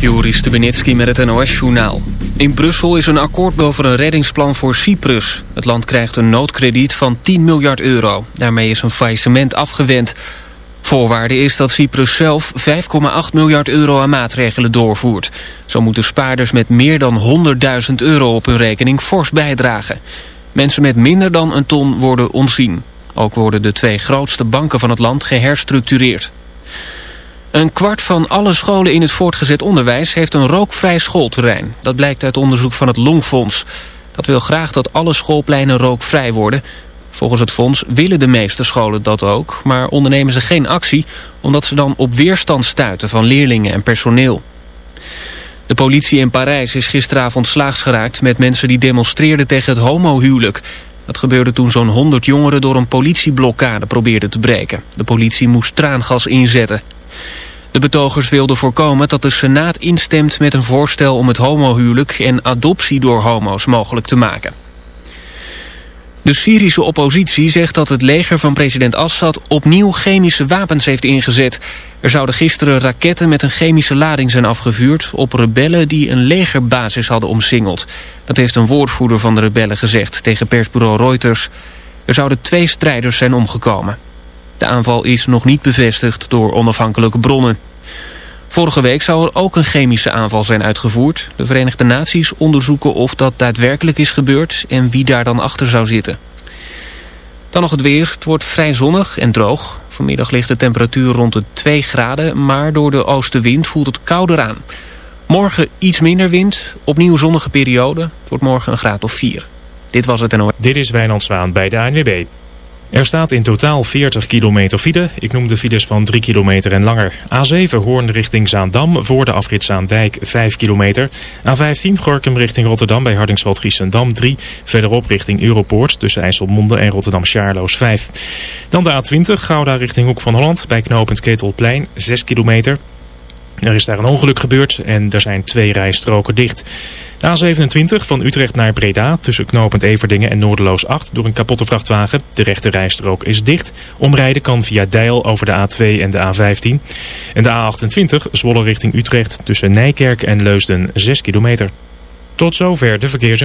Joris Stubenitski met het NOS-journaal. In Brussel is een akkoord over een reddingsplan voor Cyprus. Het land krijgt een noodkrediet van 10 miljard euro. Daarmee is een faillissement afgewend. Voorwaarde is dat Cyprus zelf 5,8 miljard euro aan maatregelen doorvoert. Zo moeten spaarders met meer dan 100.000 euro op hun rekening fors bijdragen. Mensen met minder dan een ton worden ontzien. Ook worden de twee grootste banken van het land geherstructureerd. Een kwart van alle scholen in het voortgezet onderwijs heeft een rookvrij schoolterrein. Dat blijkt uit onderzoek van het Longfonds. Dat wil graag dat alle schoolpleinen rookvrij worden. Volgens het fonds willen de meeste scholen dat ook, maar ondernemen ze geen actie... omdat ze dan op weerstand stuiten van leerlingen en personeel. De politie in Parijs is gisteravond slaags geraakt met mensen die demonstreerden tegen het homohuwelijk. Dat gebeurde toen zo'n 100 jongeren door een politieblokkade probeerden te breken. De politie moest traangas inzetten. De betogers wilden voorkomen dat de Senaat instemt met een voorstel om het homohuwelijk en adoptie door homo's mogelijk te maken. De Syrische oppositie zegt dat het leger van president Assad opnieuw chemische wapens heeft ingezet. Er zouden gisteren raketten met een chemische lading zijn afgevuurd op rebellen die een legerbasis hadden omsingeld. Dat heeft een woordvoerder van de rebellen gezegd tegen persbureau Reuters. Er zouden twee strijders zijn omgekomen. De aanval is nog niet bevestigd door onafhankelijke bronnen. Vorige week zou er ook een chemische aanval zijn uitgevoerd. De Verenigde Naties onderzoeken of dat daadwerkelijk is gebeurd en wie daar dan achter zou zitten. Dan nog het weer. Het wordt vrij zonnig en droog. Vanmiddag ligt de temperatuur rond de 2 graden, maar door de oostenwind voelt het kouder aan. Morgen iets minder wind, opnieuw zonnige periode. Het wordt morgen een graad of 4. Dit was het en Dit is Wijnand Zwaan bij de ANWB. Er staat in totaal 40 kilometer file. Ik noem de files van 3 kilometer en langer. A7 Hoorn richting Zaandam voor de afrit Zaandijk 5 kilometer. A15 Gorkum richting Rotterdam bij Hardingsveld Giessendam 3. Verderop richting Europoort tussen IJsselmonde en Rotterdam Charloes 5. Dan de A20 Gouda richting Hoek van Holland bij knooppunt Ketelplein 6 kilometer. Er is daar een ongeluk gebeurd en er zijn twee rijstroken dicht. De A27 van Utrecht naar Breda tussen knooppunt Everdingen en Noorderloos 8 door een kapotte vrachtwagen. De rechte rijstrook is dicht. Omrijden kan via Deil over de A2 en de A15. En de A28 Zwolle richting Utrecht tussen Nijkerk en Leusden 6 kilometer. Tot zover de verkeers.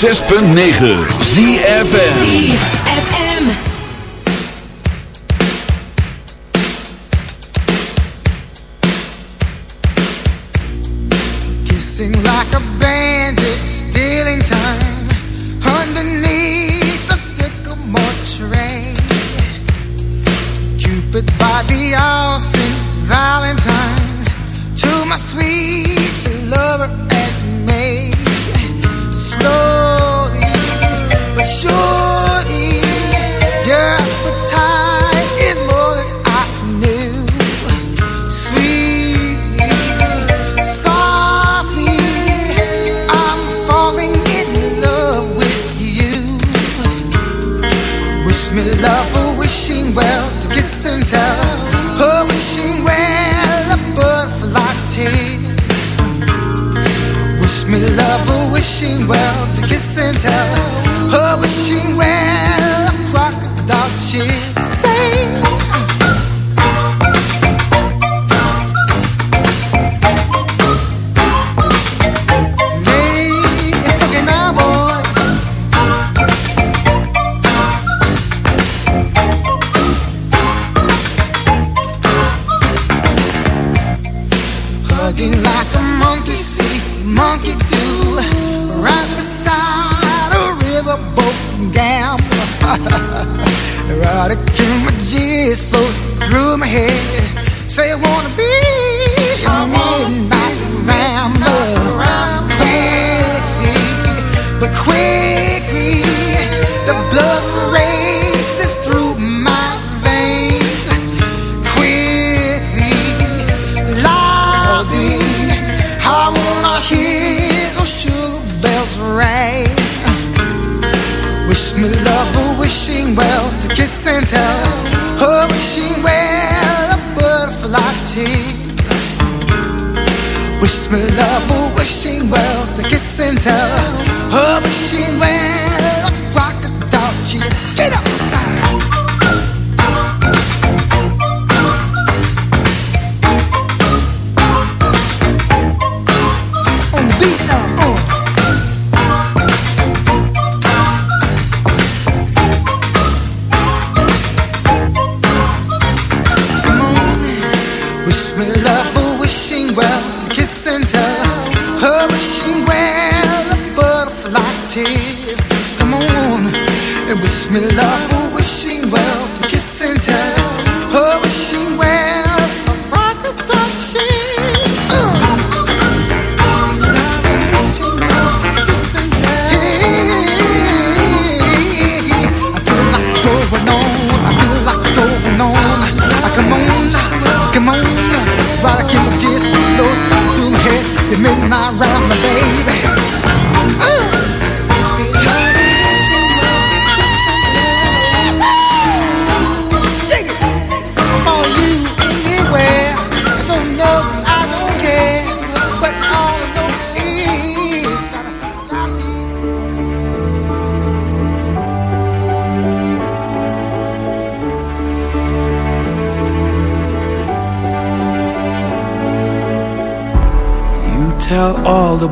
106.9 ZFN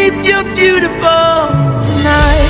beneath your beautiful tonight.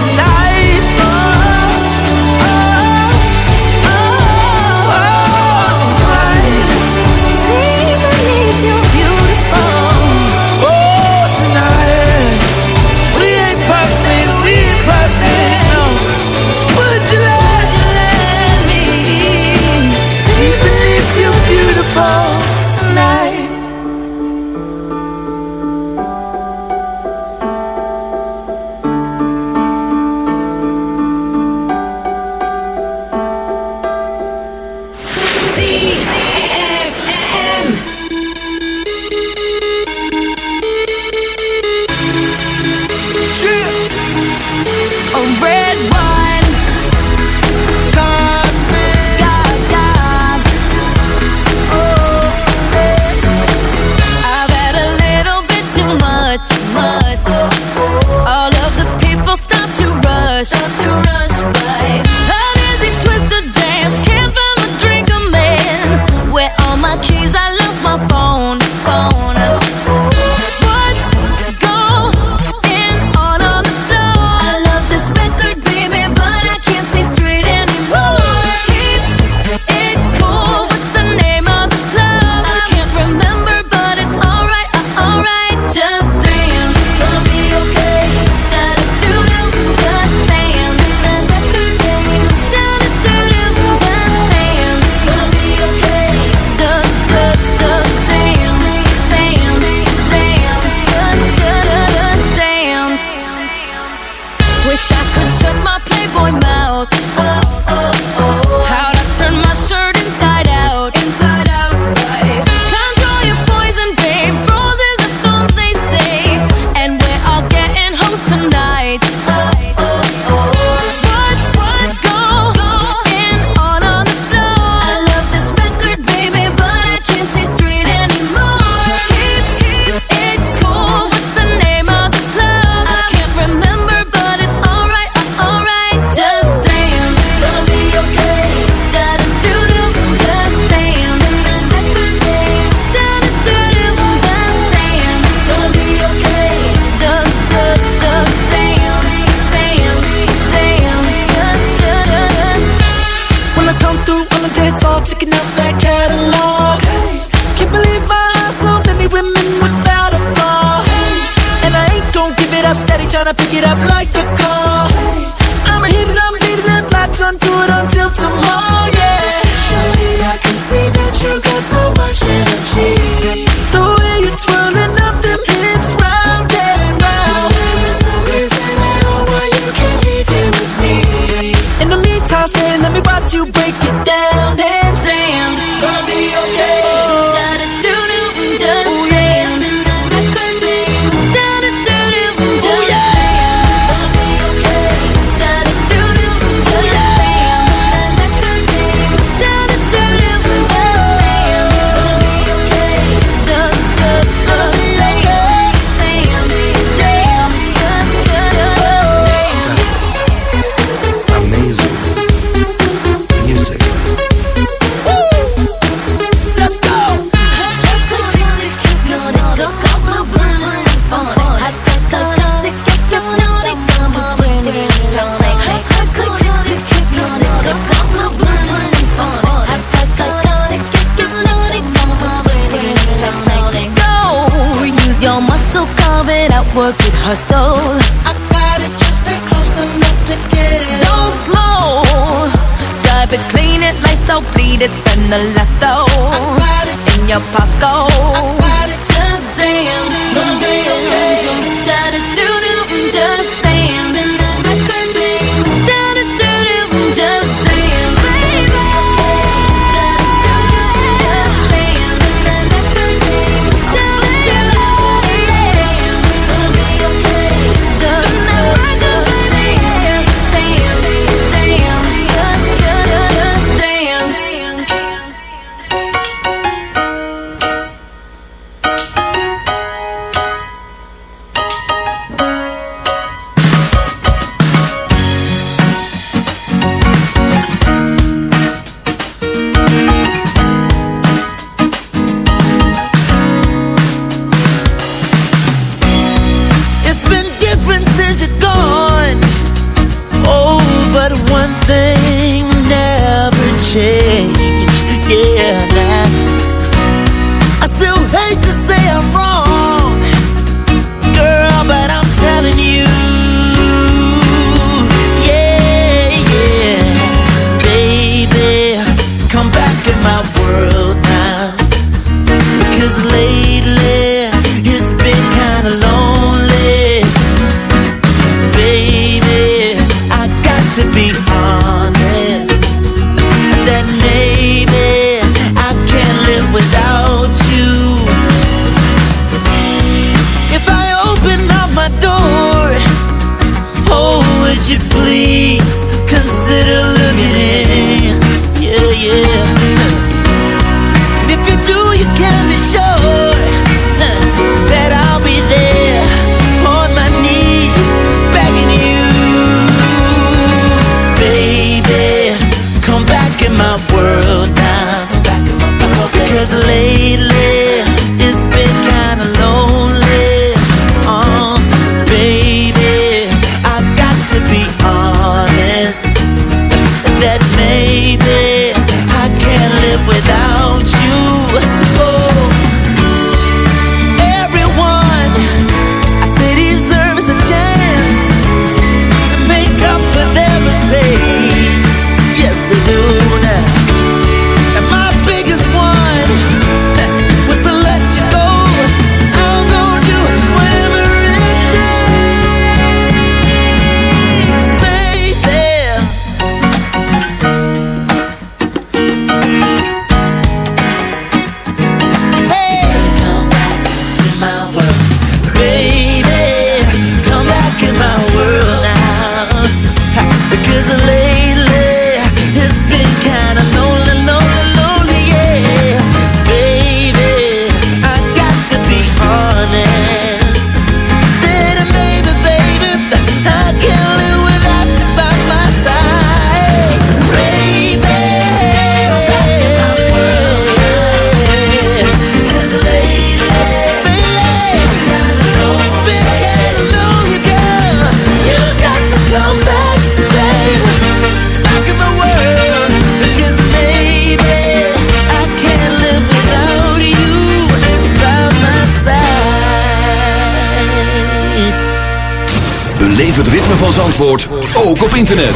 Zandvoort ook op internet.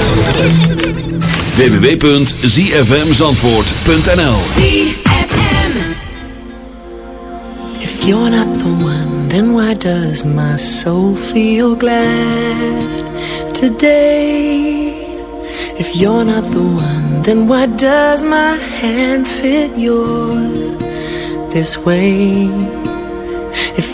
www.zfmzandvoort.nl If you're not the one, then why does my soul feel glad today? If you're not the one, then why does my hand fit yours this way?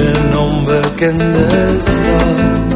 in een onbekende stad.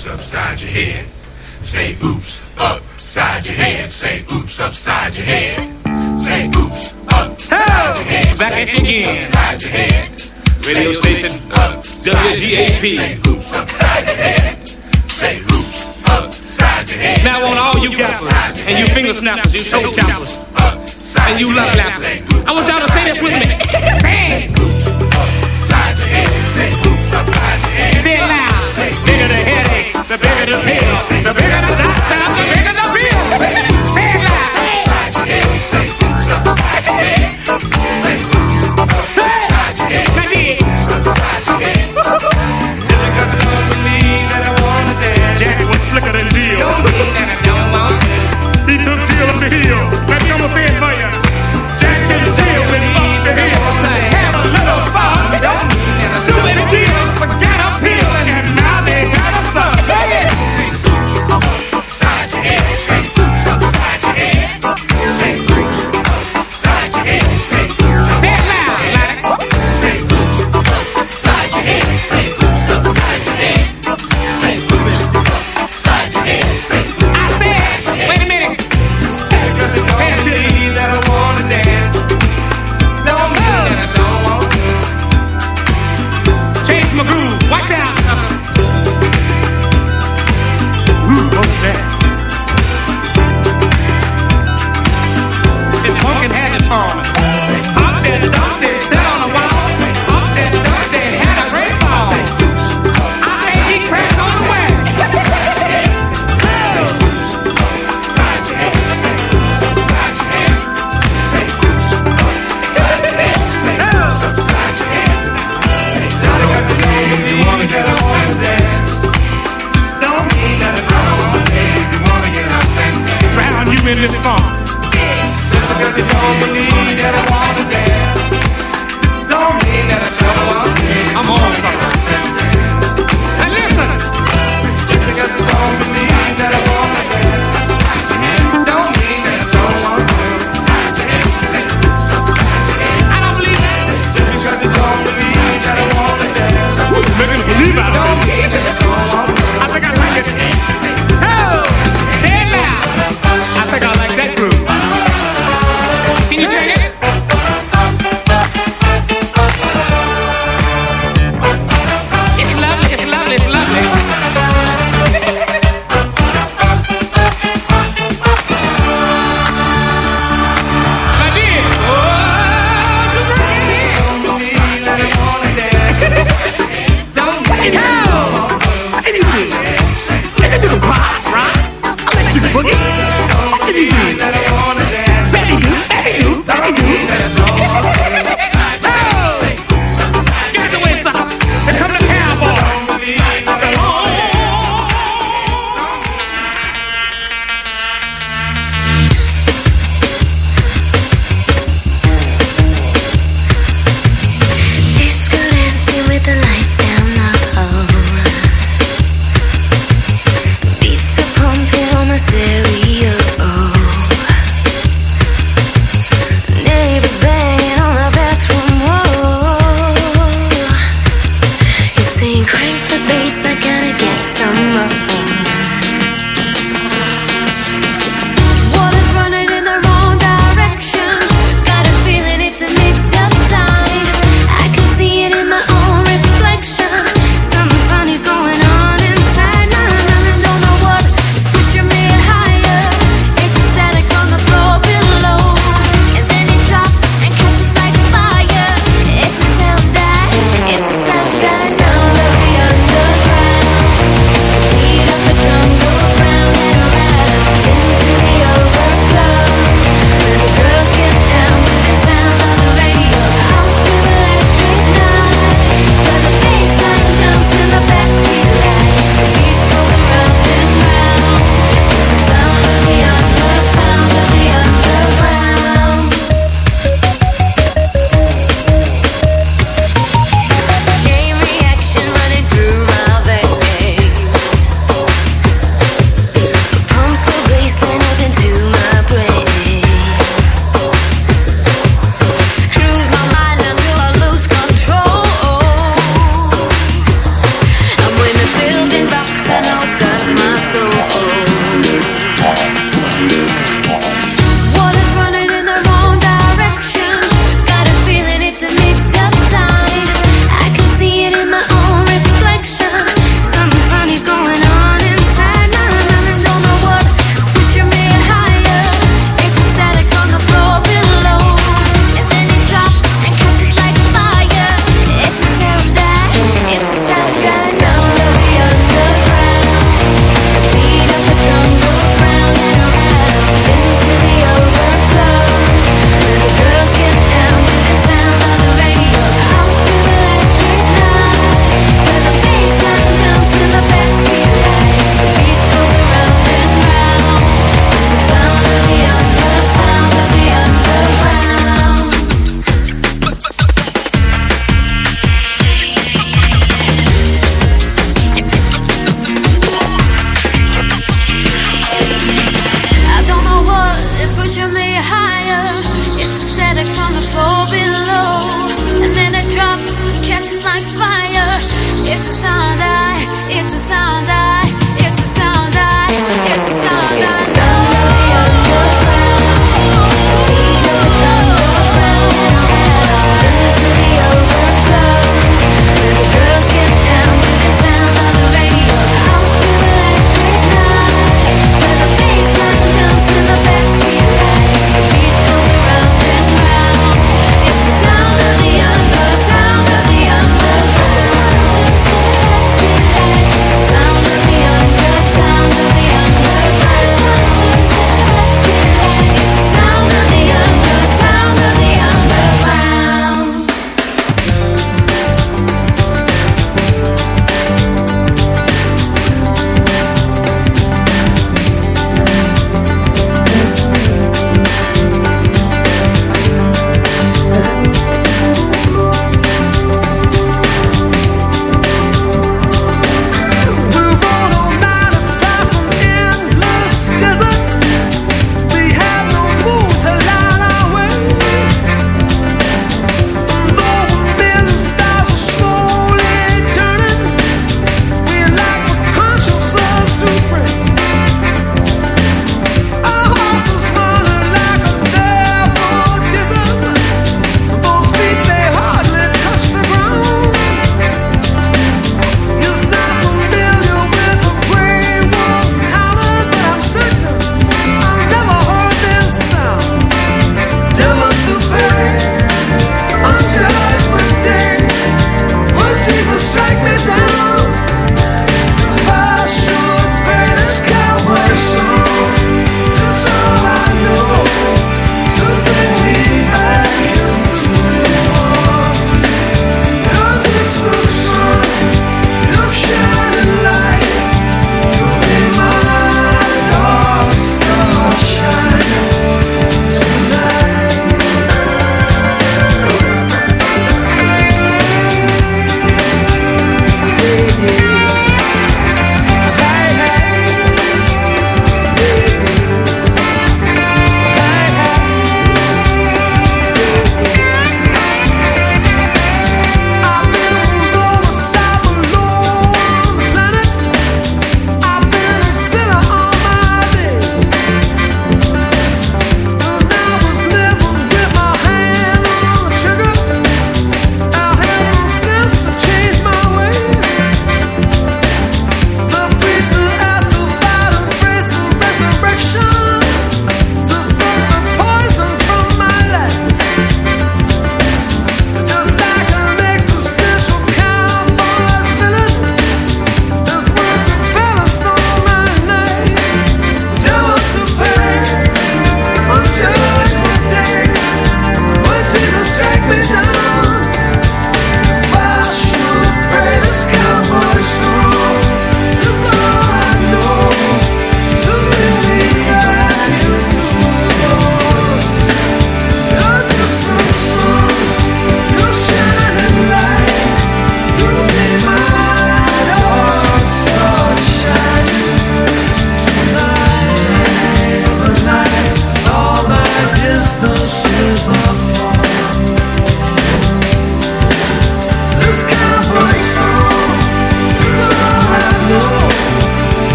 oops upside your head. Say oops upside your head. Say oops upside your head. Say oops upside your head. Back at you again. Upside your head. Radio station WGAP. Say oops upside your head. Say oops upside your head. Now on all you gappers and you finger snappers, you toe choppers, and you love lappers. I want y'all to say this with me. Say oops upside your head. Say oops upside your head. Say it loud bigger the headache, the bigger the pill, the bigger the doctor, the bigger the bill. Say, say it He took Jill up the hill.